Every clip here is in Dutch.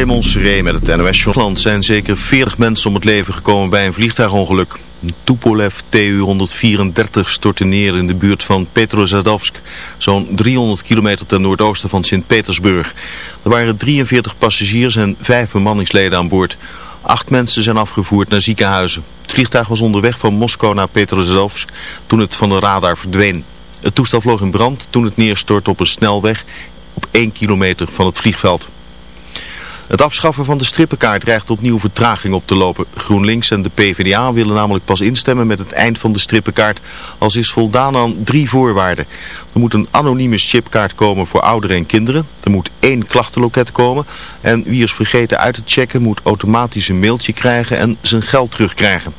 Raymond Seré met het NOS Schotland zijn zeker 40 mensen om het leven gekomen bij een vliegtuigongeluk. Een Tupolev Tu-134 stortte neer in de buurt van Petrozadovsk, zo'n 300 kilometer ten noordoosten van Sint-Petersburg. Er waren 43 passagiers en 5 bemanningsleden aan boord. Acht mensen zijn afgevoerd naar ziekenhuizen. Het vliegtuig was onderweg van Moskou naar Petrozadovsk toen het van de radar verdween. Het toestel vloog in brand toen het neerstortte op een snelweg op 1 kilometer van het vliegveld. Het afschaffen van de strippenkaart dreigt opnieuw vertraging op te lopen. GroenLinks en de PvdA willen namelijk pas instemmen met het eind van de strippenkaart als is voldaan aan drie voorwaarden. Er moet een anonieme chipkaart komen voor ouderen en kinderen. Er moet één klachtenloket komen. En wie is vergeten uit te checken moet automatisch een mailtje krijgen en zijn geld terugkrijgen.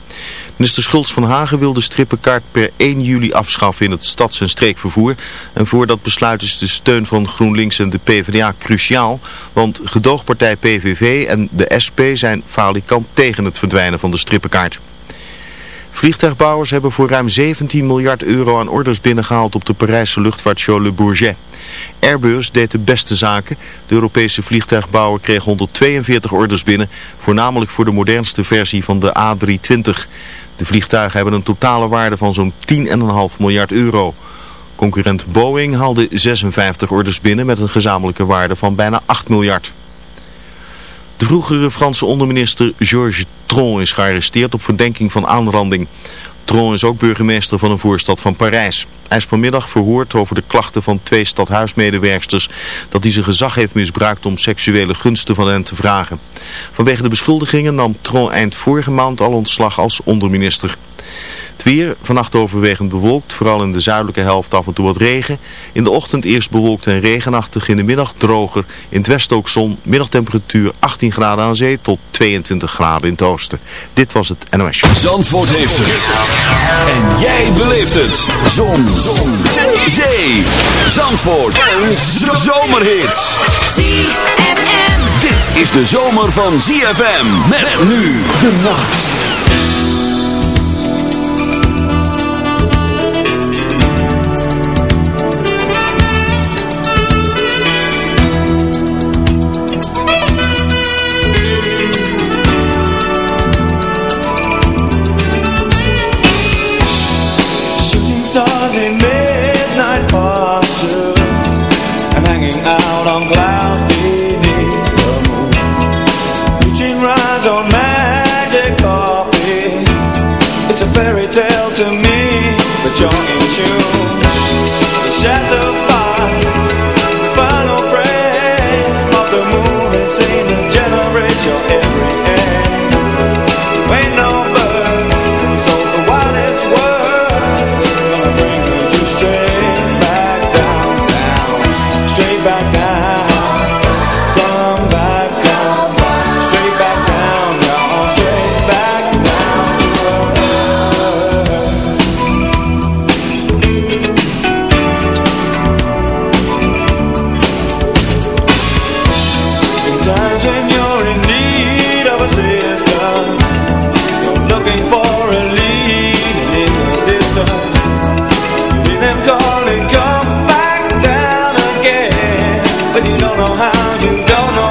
Minister Schultz van Hagen wil de strippenkaart per 1 juli afschaffen in het stads- en streekvervoer. En voor dat besluit is de steun van GroenLinks en de PvdA cruciaal. Want gedoogpartij PVV en de SP zijn falikant tegen het verdwijnen van de strippenkaart. Vliegtuigbouwers hebben voor ruim 17 miljard euro aan orders binnengehaald op de Parijse luchtvaartshow Le Bourget. Airbus deed de beste zaken. De Europese vliegtuigbouwer kreeg 142 orders binnen, voornamelijk voor de modernste versie van de A320. De vliegtuigen hebben een totale waarde van zo'n 10,5 miljard euro. Concurrent Boeing haalde 56 orders binnen met een gezamenlijke waarde van bijna 8 miljard. De vroegere Franse onderminister Georges Tron is gearresteerd op verdenking van aanranding. Tron is ook burgemeester van een voorstad van Parijs. Hij is vanmiddag verhoord over de klachten van twee stadhuismedewerksters dat hij zijn gezag heeft misbruikt om seksuele gunsten van hen te vragen. Vanwege de beschuldigingen nam Tron eind vorige maand al ontslag als onderminister. Het weer, vannacht overwegend bewolkt, vooral in de zuidelijke helft af en toe wat regen. In de ochtend eerst bewolkt en regenachtig, in de middag droger. In het westen ook zon, middagtemperatuur 18 graden aan zee tot 22 graden in het oosten. Dit was het NOS Show. Zandvoort heeft het. En jij beleeft het. Zon. zon. Zee. zee. Zandvoort. En zomerhits. ZFM. Dit is de zomer van ZFM. Met nu de nacht. don't know how, you don't know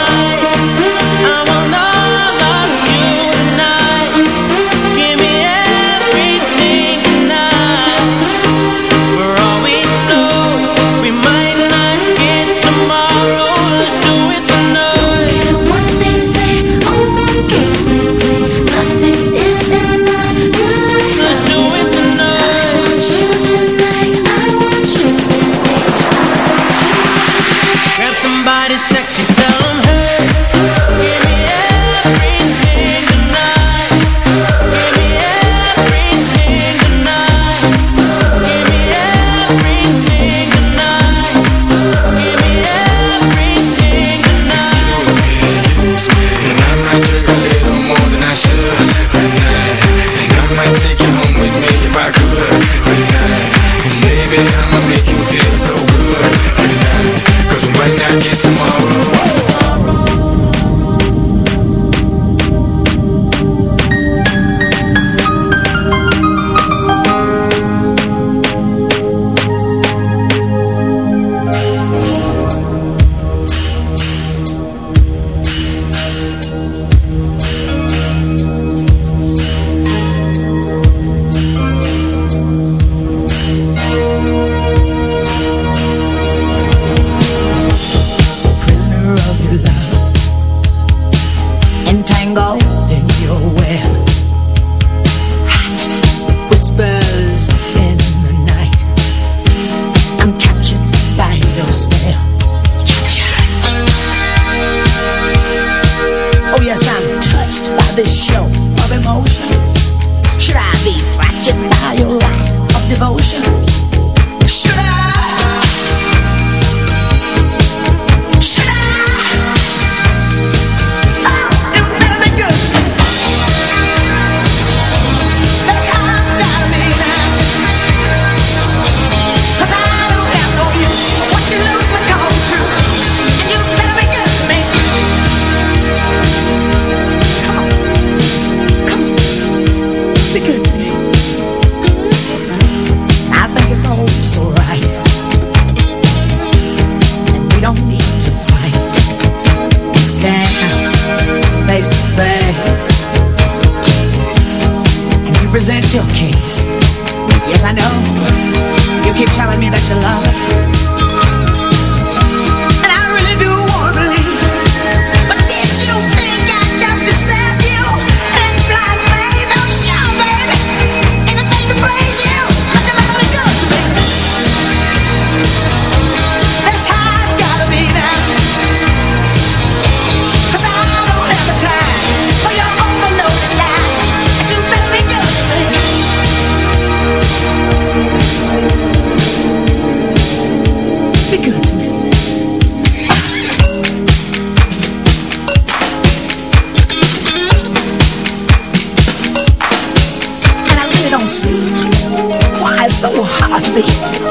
ZFM.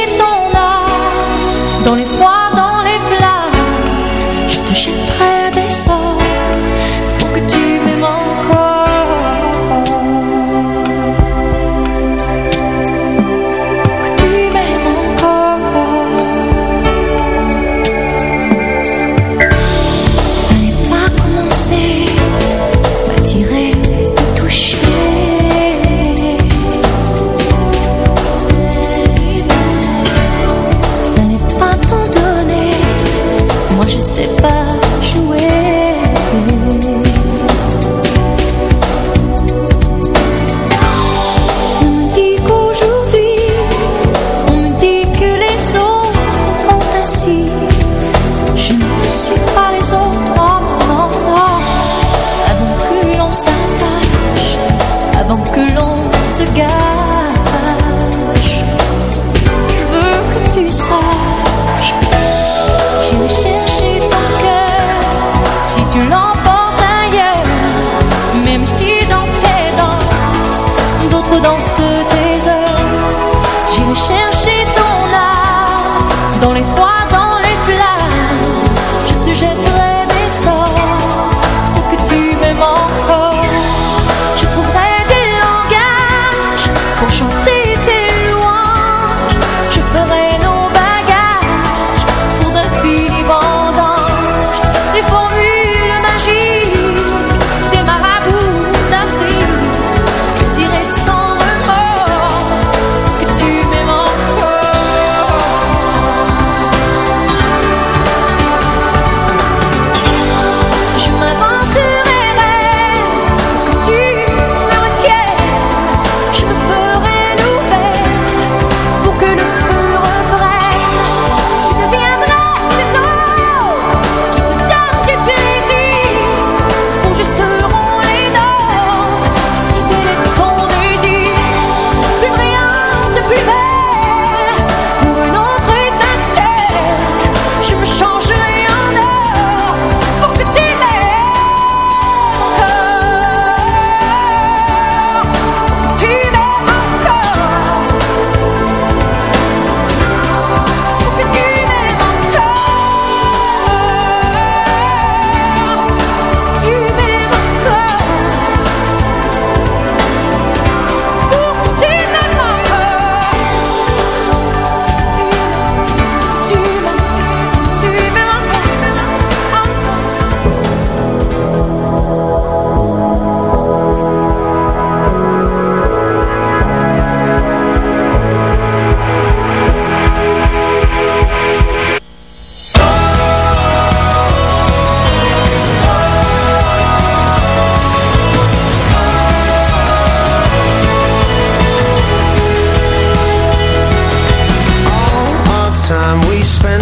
Don't les froids.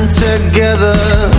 Together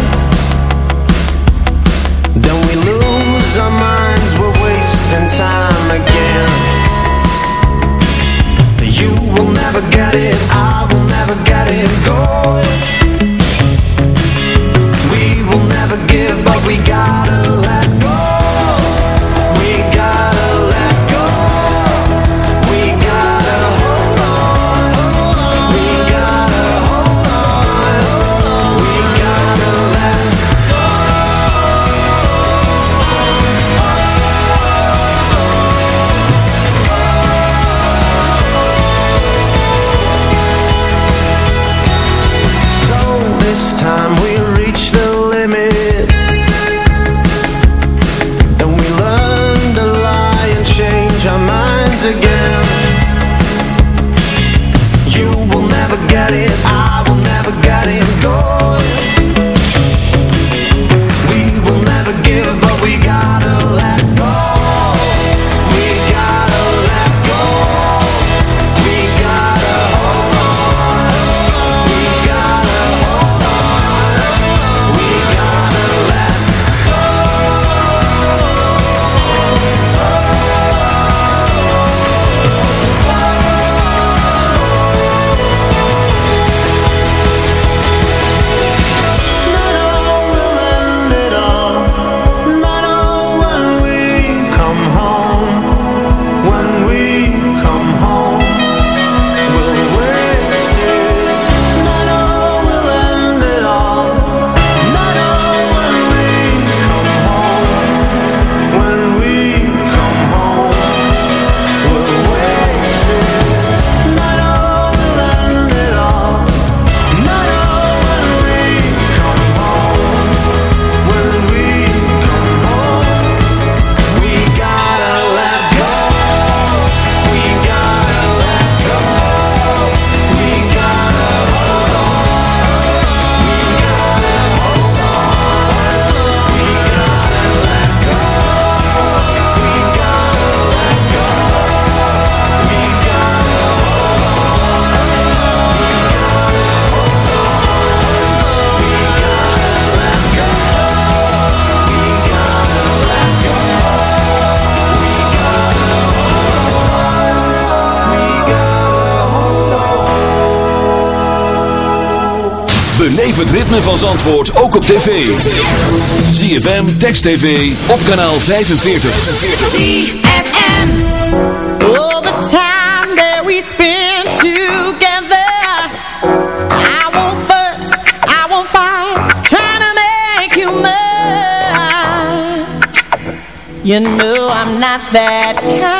ritme van Zandvoort ook op tv. ZFM, Text TV, op kanaal 45. ZFM. All the time that we spend together. I won't fuss, I won't fight. Trying to make you mine. You know I'm not that kind.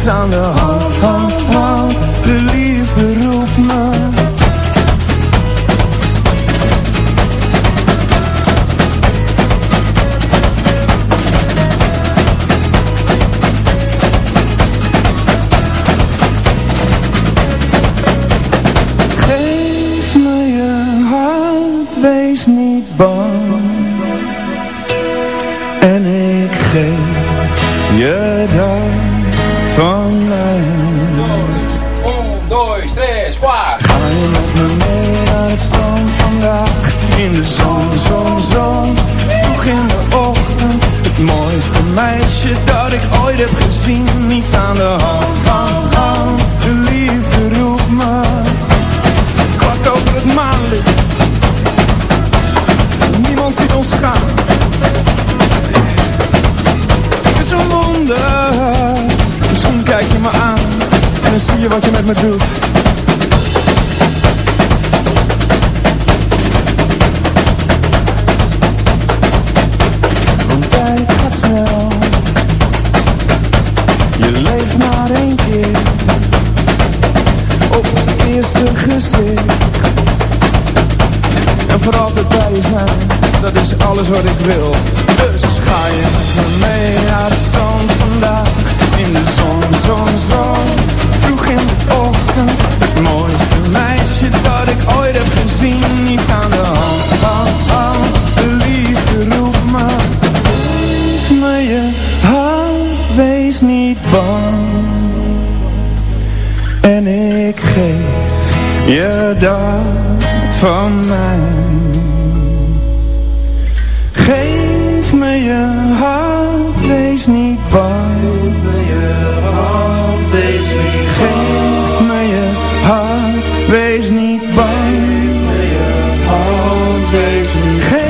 gezien Niets bij je hart, wees niet bang. Geef me je hart, wees niet bang. Geef me je hart, wees niet bang. Geef me je hart, wees niet bang.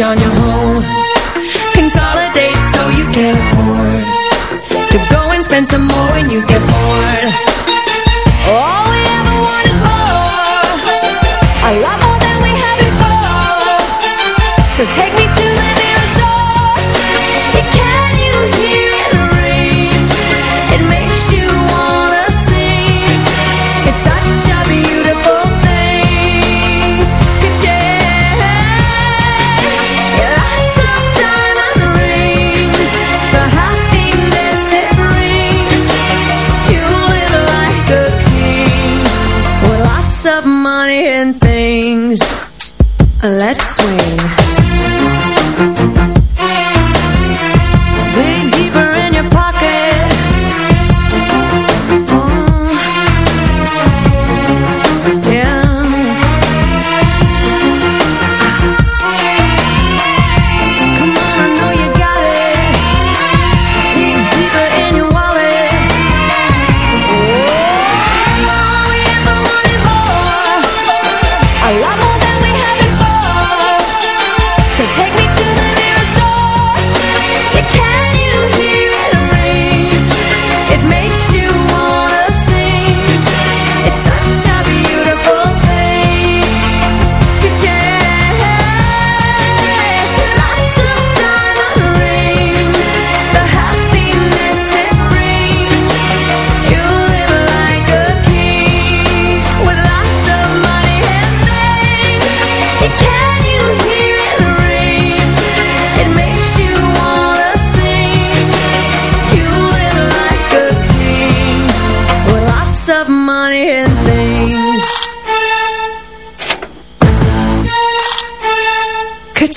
On your swim.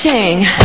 Ding.